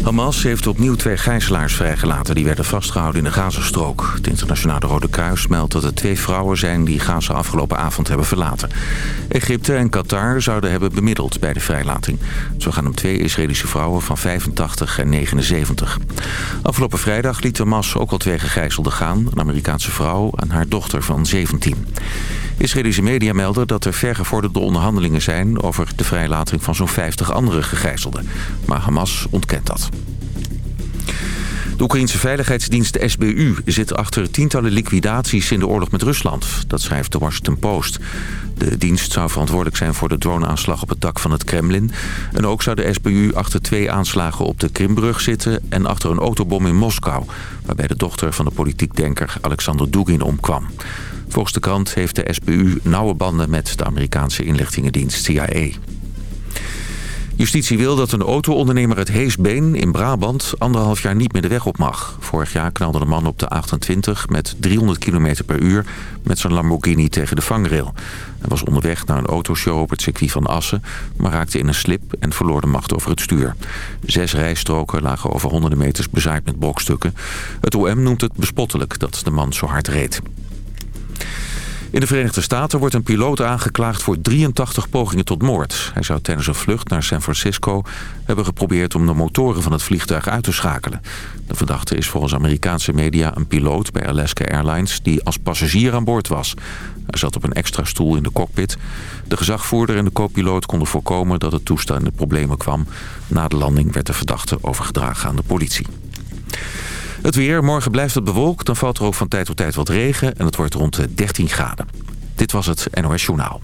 Hamas heeft opnieuw twee gijzelaars vrijgelaten... die werden vastgehouden in de Gazastrook. Het Internationale Rode Kruis meldt dat er twee vrouwen zijn... die Gaza afgelopen avond hebben verlaten. Egypte en Qatar zouden hebben bemiddeld bij de vrijlating. Zo gaan om twee Israëlische vrouwen van 85 en 79. Afgelopen vrijdag liet Hamas ook al twee gegijzelden gaan. Een Amerikaanse vrouw en haar dochter van 17. Israëlische media melden dat er vergevorderde onderhandelingen zijn... over de vrijlating van zo'n 50 andere gegijzelden. Maar Hamas ontkent dat. De Oekraïnse veiligheidsdienst SBU zit achter tientallen liquidaties in de oorlog met Rusland. Dat schrijft de Washington Post. De dienst zou verantwoordelijk zijn voor de droneaanslag op het dak van het Kremlin. En ook zou de SBU achter twee aanslagen op de Krimbrug zitten... en achter een autobom in Moskou... waarbij de dochter van de politiek denker Alexander Dugin omkwam. Volgens de krant heeft de SBU nauwe banden met de Amerikaanse inlichtingendienst CIA. Justitie wil dat een auto-ondernemer uit Heesbeen in Brabant anderhalf jaar niet meer de weg op mag. Vorig jaar knalde de man op de 28 met 300 km per uur met zijn Lamborghini tegen de vangrail. Hij was onderweg naar een autoshow op het circuit van Assen, maar raakte in een slip en verloor de macht over het stuur. Zes rijstroken lagen over honderden meters bezaaid met brokstukken. Het OM noemt het bespottelijk dat de man zo hard reed. In de Verenigde Staten wordt een piloot aangeklaagd voor 83 pogingen tot moord. Hij zou tijdens een vlucht naar San Francisco hebben geprobeerd om de motoren van het vliegtuig uit te schakelen. De verdachte is volgens Amerikaanse media een piloot bij Alaska Airlines die als passagier aan boord was. Hij zat op een extra stoel in de cockpit. De gezagvoerder en de co-piloot konden voorkomen dat het toestel in de problemen kwam. Na de landing werd de verdachte overgedragen aan de politie. Het weer. Morgen blijft het bewolkt. Dan valt er ook van tijd tot tijd wat regen. En het wordt rond de 13 graden. Dit was het NOS Journaal.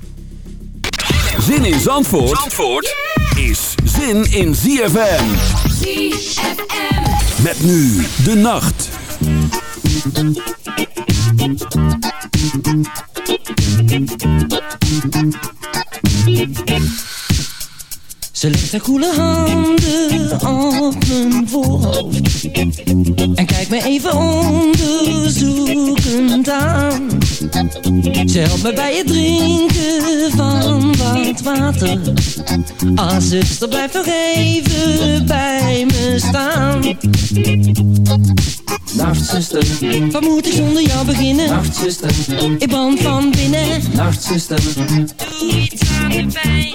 Zin in Zandvoort, Zandvoort is zin in ZFM. ZFM. Met nu de nacht. Ze legt haar koele handen op mijn voorhoofd. En kijkt me even onderzoekend aan. Ze helpt me bij het drinken van wat water. Ah zuster blijf nog even bij me staan. Nacht zuster, wat moet ik zonder jou beginnen? Nacht zuster, ik brand van binnen. Nacht zuster, doe iets aan de pijn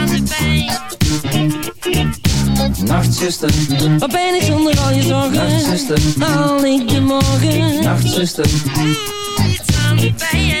aan de pijn. Nachtzuster, wat ben ik zonder al je zorgen? Nachtzuster, haal ik de morgen? Nachtzuster, doe iets aan de pijn.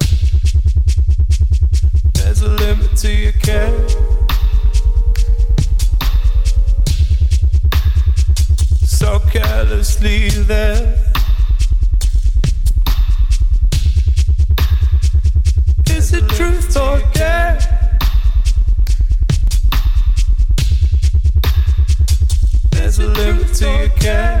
to your care So carelessly there. Is it truth or care? There's a limit to your care.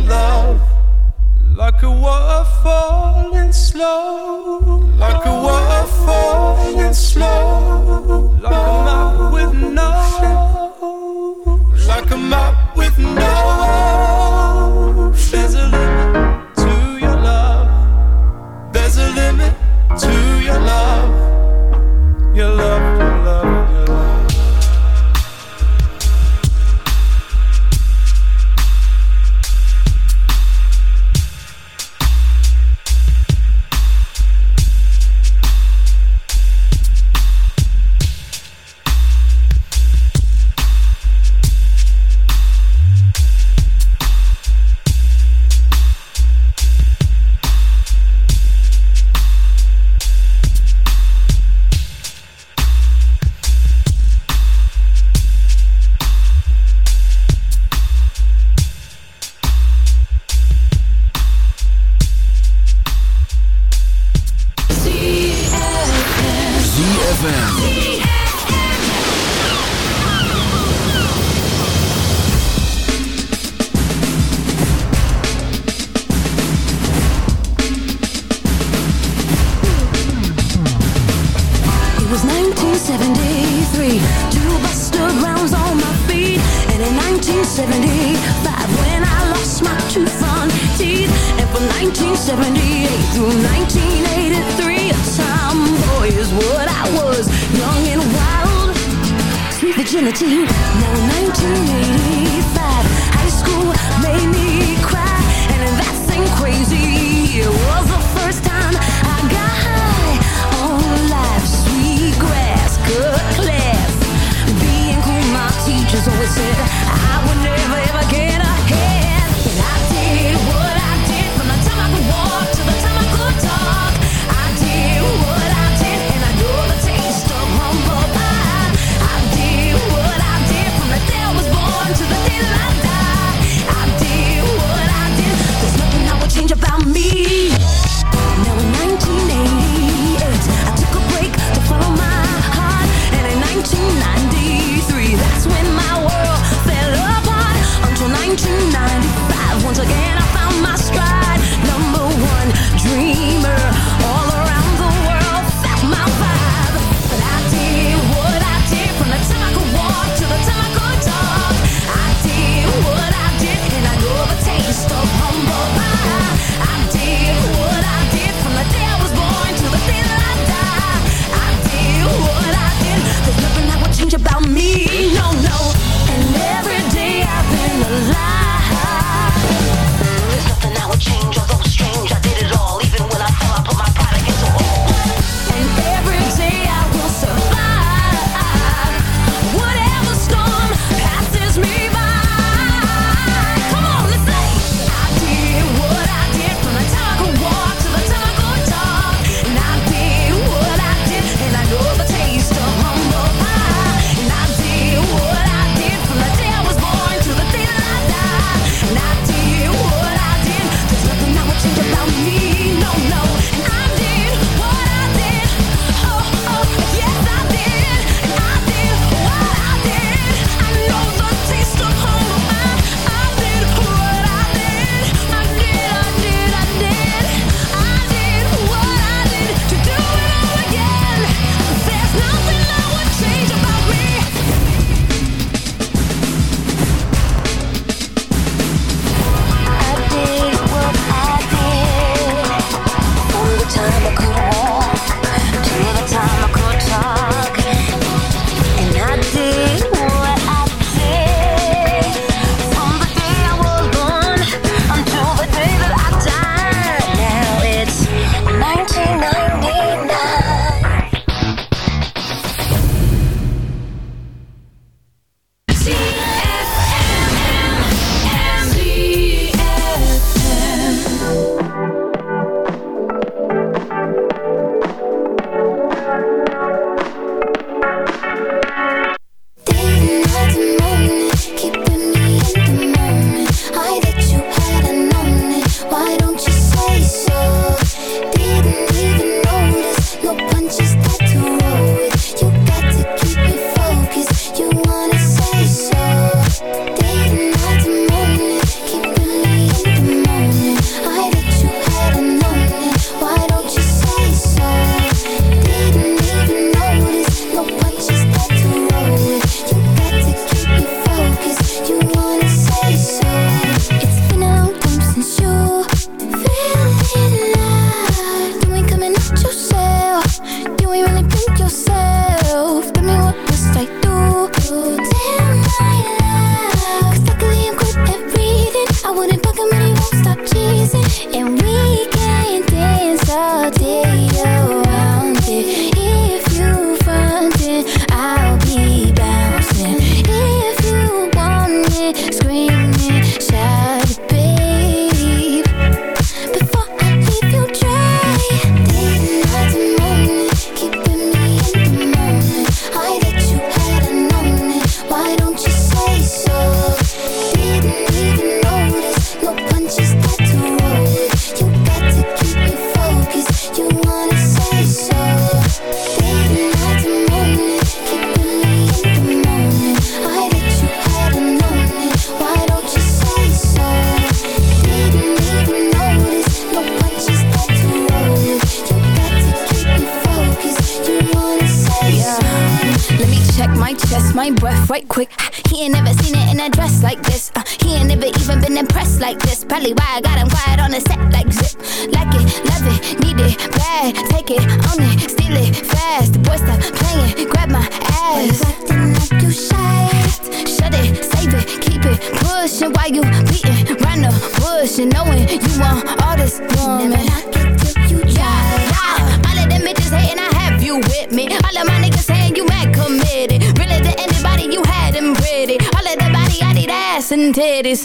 love like a waterfall in slow, like a waterfall slow, like a map with no, like a map with no. 这。Titties.